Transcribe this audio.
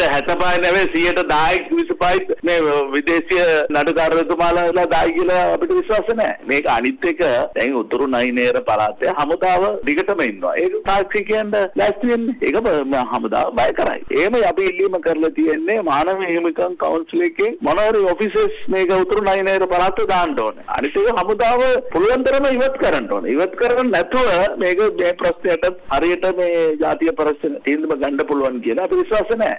සියයට හැතපයි නැවේ සියයට දායක විසිපයි මේ විදේශය නඩුකාරතුමාලා දායි කියලා අපිට විශ්වාස නැහැ. මේක අනිත් එක දැන් උතුරු නයිනේර පළාතේ හමුදාව දිගටම ඉන්නවා. ඒක තාක්ෂි කියන්න ලෑස්ති වෙන්නේ. ඒක හමුදාව බය කරයි. එහෙම අපි ඉල්ලීම කරලා තියෙන්නේ මානව හිමිකම් කවුන්සිල් එකේ මොනවාරි ඔෆිසර්ස් මේක උතුරු නයිනේර පළාතේ දාන්න ඕනේ. අනිත් එක හමුදාව පුළුවන් තරම ඉවත් කරන්න ඕනේ. ඉවත් කරන්න නැතුව මේක මේ ප්‍රශ්නයට හරියට මේ ජාතිය පරස්පර තීන්දුව ගන්න පුළුවන් කියලා අපි විශ්වාස නැහැ.